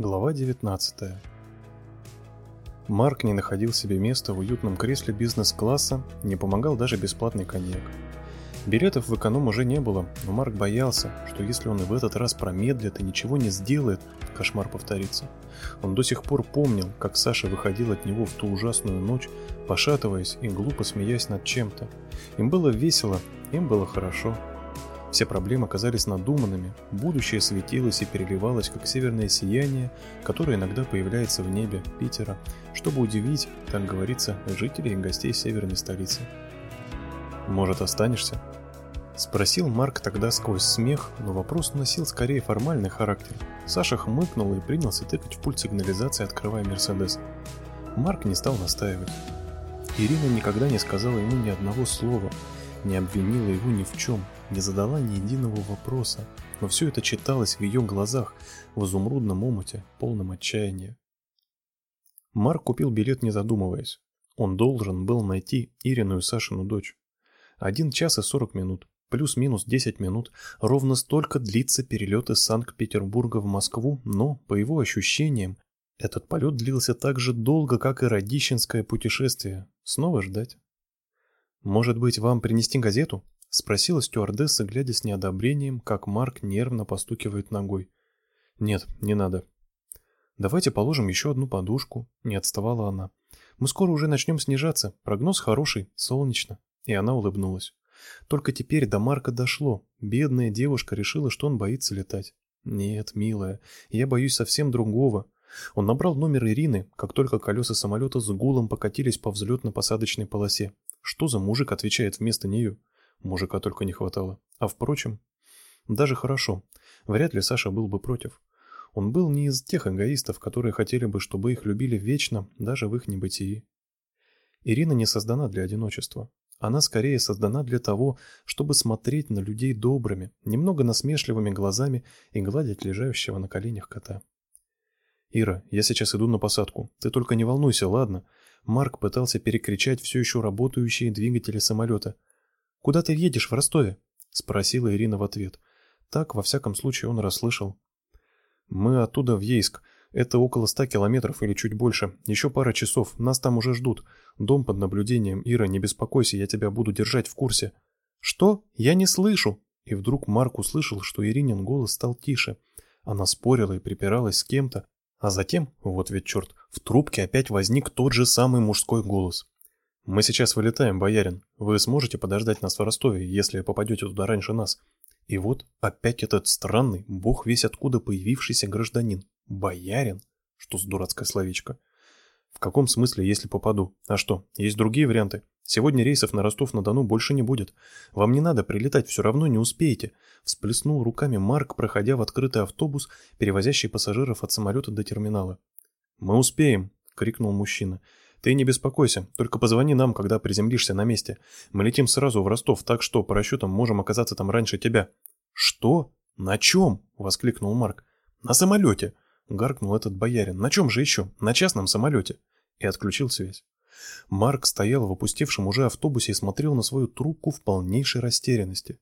Глава 19. Марк не находил себе места в уютном кресле бизнес-класса, не помогал даже бесплатный коньяк. Билетов в эконом уже не было, но Марк боялся, что если он и в этот раз промедлит и ничего не сделает, кошмар повторится. Он до сих пор помнил, как Саша выходил от него в ту ужасную ночь, пошатываясь и глупо смеясь над чем-то. Им было весело, им было хорошо. Все проблемы казались надуманными, будущее светилось и переливалось, как северное сияние, которое иногда появляется в небе Питера, чтобы удивить, так говорится, жителей и гостей северной столицы. «Может, останешься?» Спросил Марк тогда сквозь смех, но вопрос носил скорее формальный характер. Саша хмыкнул и принялся тыкать в пульт сигнализации, открывая Мерседес. Марк не стал настаивать. Ирина никогда не сказала ему ни одного слова, не обвинила его ни в чем, не задала ни единого вопроса, но все это читалось в ее глазах, в изумрудном омуте, полном отчаяния. Марк купил билет не задумываясь. Он должен был найти Ирину и Сашину дочь. Один час и сорок минут, плюс-минус десять минут, ровно столько длится перелет из Санкт-Петербурга в Москву, но, по его ощущениям, этот полет длился так же долго, как и Радищенское путешествие. Снова ждать. «Может быть, вам принести газету?» — спросила стюардесса, глядя с неодобрением, как Марк нервно постукивает ногой. «Нет, не надо». «Давайте положим еще одну подушку», — не отставала она. «Мы скоро уже начнем снижаться. Прогноз хороший, солнечно». И она улыбнулась. Только теперь до Марка дошло. Бедная девушка решила, что он боится летать. «Нет, милая, я боюсь совсем другого». Он набрал номер Ирины, как только колеса самолета с гулом покатились по взлетно-посадочной полосе. Что за мужик отвечает вместо нее? Мужика только не хватало. А впрочем, даже хорошо. Вряд ли Саша был бы против. Он был не из тех эгоистов, которые хотели бы, чтобы их любили вечно, даже в их небытии. Ирина не создана для одиночества. Она скорее создана для того, чтобы смотреть на людей добрыми, немного насмешливыми глазами и гладить лежащего на коленях кота. «Ира, я сейчас иду на посадку. Ты только не волнуйся, ладно?» Марк пытался перекричать все еще работающие двигатели самолета. «Куда ты едешь в Ростове?» — спросила Ирина в ответ. Так, во всяком случае, он расслышал. «Мы оттуда в Ейск. Это около ста километров или чуть больше. Еще пара часов. Нас там уже ждут. Дом под наблюдением. Ира, не беспокойся, я тебя буду держать в курсе». «Что? Я не слышу!» И вдруг Марк услышал, что Иринин голос стал тише. Она спорила и припиралась с кем-то, а затем, вот ведь черт, в трубке опять возник тот же самый мужской голос. «Мы сейчас вылетаем, боярин. Вы сможете подождать нас в Ростове, если попадете туда раньше нас?» И вот опять этот странный, бог весь откуда появившийся гражданин. Боярин? Что с дурацкое словечко? В каком смысле, если попаду? А что, есть другие варианты? Сегодня рейсов на Ростов-на-Дону больше не будет. Вам не надо прилетать, все равно не успеете. Всплеснул руками Марк, проходя в открытый автобус, перевозящий пассажиров от самолета до терминала. Мы успеем, крикнул мужчина. Ты не беспокойся, только позвони нам, когда приземлишься на месте. Мы летим сразу в Ростов, так что по расчетам можем оказаться там раньше тебя. Что? На чем? воскликнул Марк. На самолете, гаркнул этот боярин. На чем же еще? На частном самолете. И отключил связь. Марк стоял в опустевшем уже автобусе и смотрел на свою трубку в полнейшей растерянности.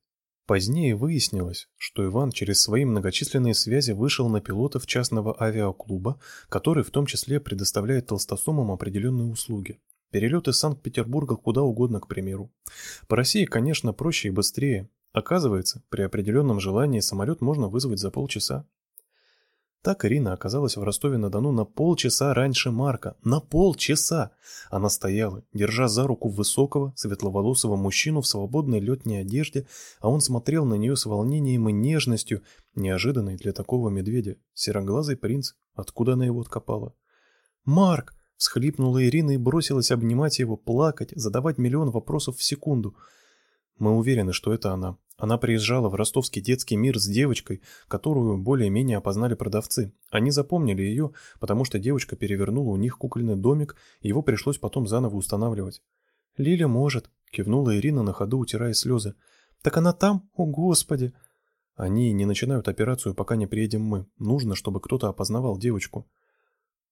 Позднее выяснилось, что Иван через свои многочисленные связи вышел на пилотов частного авиаклуба, который в том числе предоставляет толстосумам определенные услуги. Перелет из Санкт-Петербурга куда угодно, к примеру. По России, конечно, проще и быстрее. Оказывается, при определенном желании самолет можно вызвать за полчаса. Так Ирина оказалась в Ростове-на-Дону на полчаса раньше Марка. На полчаса! Она стояла, держа за руку высокого, светловолосого мужчину в свободной летней одежде, а он смотрел на нее с волнением и нежностью, неожиданной для такого медведя. Сероглазый принц. Откуда она его откопала? «Марк!» — всхлипнула Ирина и бросилась обнимать его, плакать, задавать миллион вопросов в секунду. Мы уверены, что это она. Она приезжала в ростовский детский мир с девочкой, которую более-менее опознали продавцы. Они запомнили ее, потому что девочка перевернула у них кукольный домик, и его пришлось потом заново устанавливать. «Лиля может», — кивнула Ирина на ходу, утирая слезы. «Так она там? О, Господи!» «Они не начинают операцию, пока не приедем мы. Нужно, чтобы кто-то опознавал девочку».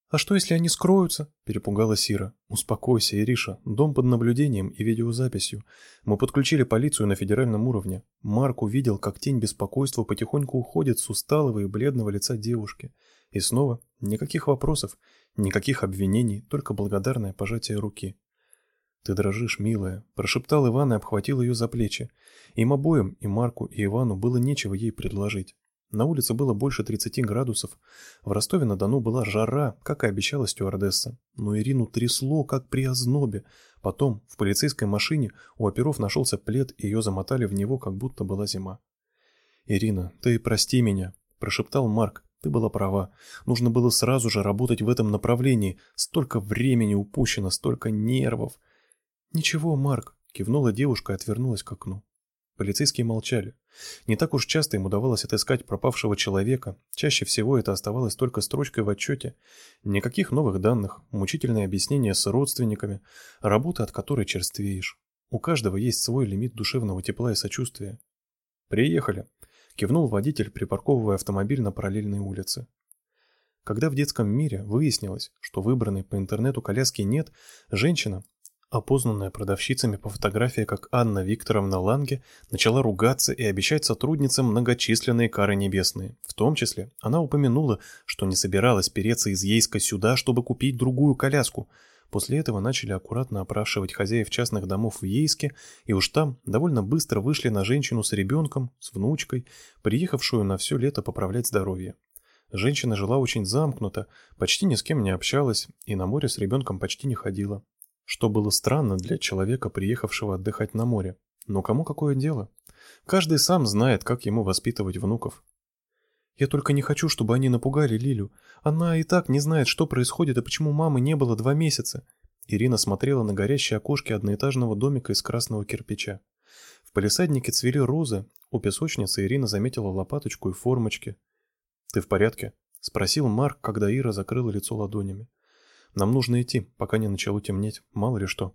«А что, если они скроются?» – перепугалась Сира. «Успокойся, Ириша. Дом под наблюдением и видеозаписью. Мы подключили полицию на федеральном уровне. Марк увидел, как тень беспокойства потихоньку уходит с усталого и бледного лица девушки. И снова Никаких вопросов, никаких обвинений, только благодарное пожатие руки. «Ты дрожишь, милая», – прошептал Иван и обхватил ее за плечи. Им обоим, и Марку, и Ивану, было нечего ей предложить. На улице было больше 30 градусов. В Ростове-на-Дону была жара, как и обещала стюардесса. Но Ирину трясло, как при ознобе. Потом, в полицейской машине, у оперов нашелся плед, и ее замотали в него, как будто была зима. «Ирина, ты прости меня», – прошептал Марк. «Ты была права. Нужно было сразу же работать в этом направлении. Столько времени упущено, столько нервов». «Ничего, Марк», – кивнула девушка и отвернулась к окну. Полицейские молчали. Не так уж часто им удавалось отыскать пропавшего человека, чаще всего это оставалось только строчкой в отчете. Никаких новых данных, мучительные объяснения с родственниками, работа, от которой черствеешь. У каждого есть свой лимит душевного тепла и сочувствия. «Приехали», — кивнул водитель, припарковывая автомобиль на параллельной улице. Когда в детском мире выяснилось, что выбранной по интернету коляски нет, женщина, Опознанная продавщицами по фотографии как Анна Викторовна Ланге начала ругаться и обещать сотрудницам многочисленные кары небесные. В том числе она упомянула, что не собиралась переться из Ейска сюда, чтобы купить другую коляску. После этого начали аккуратно опрашивать хозяев частных домов в Ейске, и уж там довольно быстро вышли на женщину с ребенком, с внучкой, приехавшую на все лето поправлять здоровье. Женщина жила очень замкнуто, почти ни с кем не общалась и на море с ребенком почти не ходила что было странно для человека, приехавшего отдыхать на море. Но кому какое дело? Каждый сам знает, как ему воспитывать внуков. Я только не хочу, чтобы они напугали Лилю. Она и так не знает, что происходит и почему мамы не было два месяца. Ирина смотрела на горящие окошки одноэтажного домика из красного кирпича. В палисаднике цвели розы. У песочницы Ирина заметила лопаточку и формочки. «Ты в порядке?» — спросил Марк, когда Ира закрыла лицо ладонями. Нам нужно идти, пока не начало темнеть, мало ли что.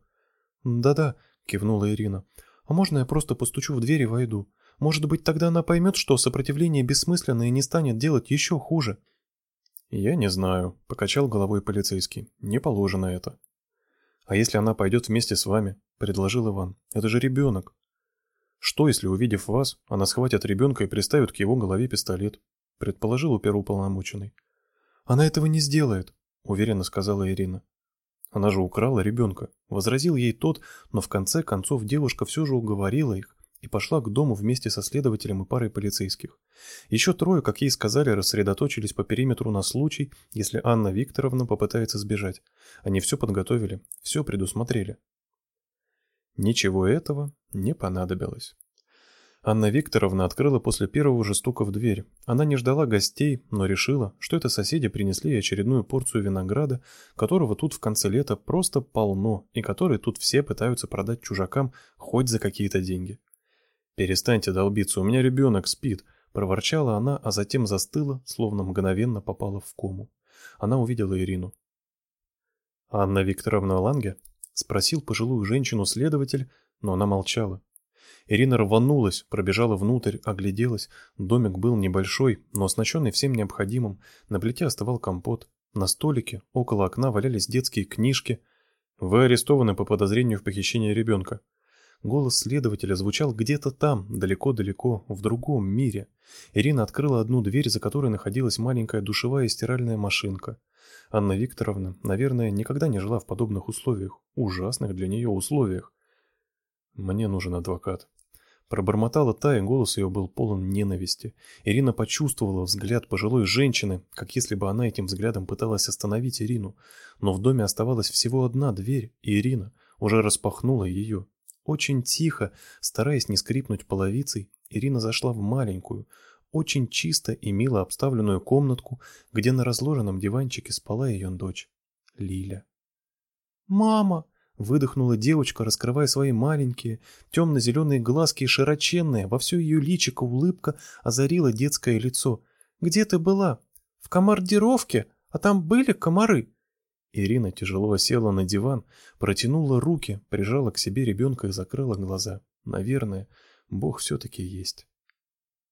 Да-да, кивнула Ирина. А можно я просто постучу в дверь и войду? Может быть, тогда она поймет, что сопротивление бессмысленно и не станет делать еще хуже. Я не знаю, покачал головой полицейский. Не положено это. А если она пойдет вместе с вами? предложил Иван. Это же ребенок. Что, если, увидев вас, она схватит ребенка и приставит к его голове пистолет? предположил оперуполномоченный. Она этого не сделает, уверенно сказала Ирина. Она же украла ребенка, возразил ей тот, но в конце концов девушка все же уговорила их и пошла к дому вместе со следователем и парой полицейских. Еще трое, как ей сказали, рассредоточились по периметру на случай, если Анна Викторовна попытается сбежать. Они все подготовили, все предусмотрели. Ничего этого не понадобилось. Анна Викторовна открыла после первого же стука в дверь. Она не ждала гостей, но решила, что это соседи принесли очередную порцию винограда, которого тут в конце лета просто полно, и который тут все пытаются продать чужакам хоть за какие-то деньги. «Перестаньте долбиться, у меня ребенок спит», — проворчала она, а затем застыла, словно мгновенно попала в кому. Она увидела Ирину. «Анна Викторовна Ланге?» — спросил пожилую женщину следователь, но она молчала. Ирина рванулась, пробежала внутрь, огляделась. Домик был небольшой, но оснащенный всем необходимым. На плите оставал компот. На столике около окна валялись детские книжки. Вы арестованы по подозрению в похищении ребенка. Голос следователя звучал где-то там, далеко-далеко, в другом мире. Ирина открыла одну дверь, за которой находилась маленькая душевая и стиральная машинка. Анна Викторовна, наверное, никогда не жила в подобных условиях, ужасных для нее условиях. Мне нужен адвокат. Пробормотала та, и голос ее был полон ненависти. Ирина почувствовала взгляд пожилой женщины, как если бы она этим взглядом пыталась остановить Ирину. Но в доме оставалась всего одна дверь, и Ирина уже распахнула ее. Очень тихо, стараясь не скрипнуть половицей, Ирина зашла в маленькую, очень чисто и мило обставленную комнатку, где на разложенном диванчике спала ее дочь, Лиля. «Мама!» Выдохнула девочка, раскрывая свои маленькие, темно-зеленые глазки и широченная, во все ее личико улыбка озарила детское лицо. «Где ты была? В командировке? А там были комары?» Ирина тяжело села на диван, протянула руки, прижала к себе ребенка и закрыла глаза. Наверное, Бог все-таки есть.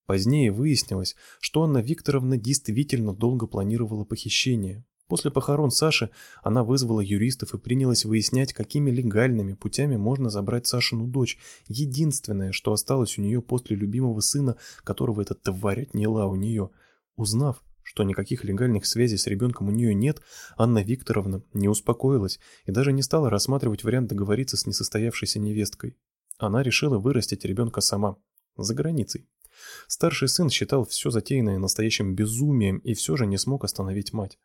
Позднее выяснилось, что Анна Викторовна действительно долго планировала похищение. После похорон Саши она вызвала юристов и принялась выяснять, какими легальными путями можно забрать Сашину дочь, единственное, что осталось у нее после любимого сына, которого эта тварь отняла у нее. Узнав, что никаких легальных связей с ребенком у нее нет, Анна Викторовна не успокоилась и даже не стала рассматривать вариант договориться с несостоявшейся невесткой. Она решила вырастить ребенка сама, за границей. Старший сын считал все затеянное настоящим безумием и все же не смог остановить мать.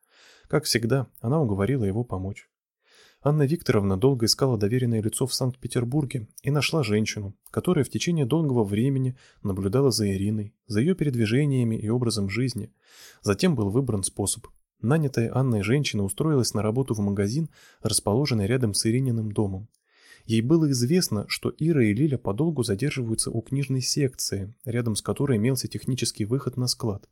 Как всегда, она уговорила его помочь. Анна Викторовна долго искала доверенное лицо в Санкт-Петербурге и нашла женщину, которая в течение долгого времени наблюдала за Ириной, за ее передвижениями и образом жизни. Затем был выбран способ. Нанятая Анной женщина устроилась на работу в магазин, расположенный рядом с Ирининым домом. Ей было известно, что Ира и Лиля подолгу задерживаются у книжной секции, рядом с которой имелся технический выход на склад.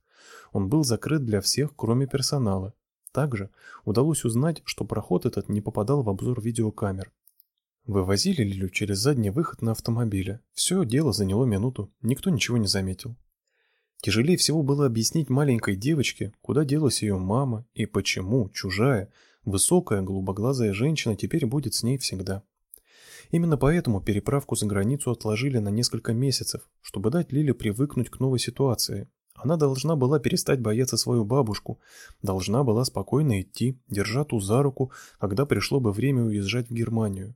Он был закрыт для всех, кроме персонала. Также удалось узнать, что проход этот не попадал в обзор видеокамер. Вывозили Лилю через задний выход на автомобиле. Все дело заняло минуту, никто ничего не заметил. Тяжелее всего было объяснить маленькой девочке, куда делась ее мама и почему чужая, высокая, голубоглазая женщина теперь будет с ней всегда. Именно поэтому переправку за границу отложили на несколько месяцев, чтобы дать Лиле привыкнуть к новой ситуации, она должна была перестать бояться свою бабушку, должна была спокойно идти, держа ту за руку, когда пришло бы время уезжать в Германию.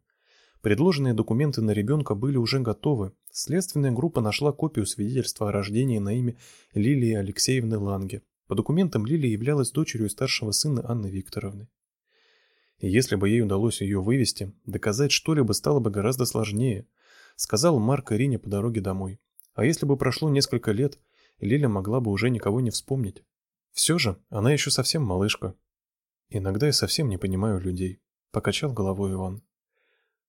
Предложенные документы на ребенка были уже готовы. Следственная группа нашла копию свидетельства о рождении на имя Лилии Алексеевны Ланге. По документам Лилия являлась дочерью старшего сына Анны Викторовны. И если бы ей удалось ее вывести, доказать что-либо стало бы гораздо сложнее, сказал Марк Ирине по дороге домой. А если бы прошло несколько лет, Лиля могла бы уже никого не вспомнить. Все же она еще совсем малышка. Иногда я совсем не понимаю людей, покачал головой Иван.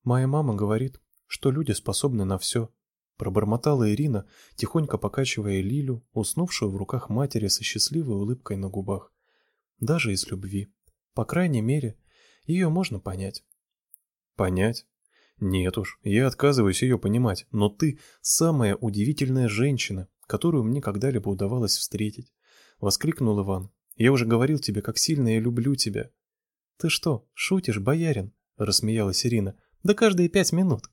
Моя мама говорит, что люди способны на все. Пробормотала Ирина, тихонько покачивая Лилю, уснувшую в руках матери со счастливой улыбкой на губах. Даже из любви. По крайней мере, ее можно понять. Понять? Нет уж, я отказываюсь ее понимать, но ты самая удивительная женщина, которую мне когда-либо удавалось встретить. Воскликнул Иван. Я уже говорил тебе, как сильно я люблю тебя. Ты что, шутишь, боярин? Рассмеялась Ирина. Да каждые пять минут.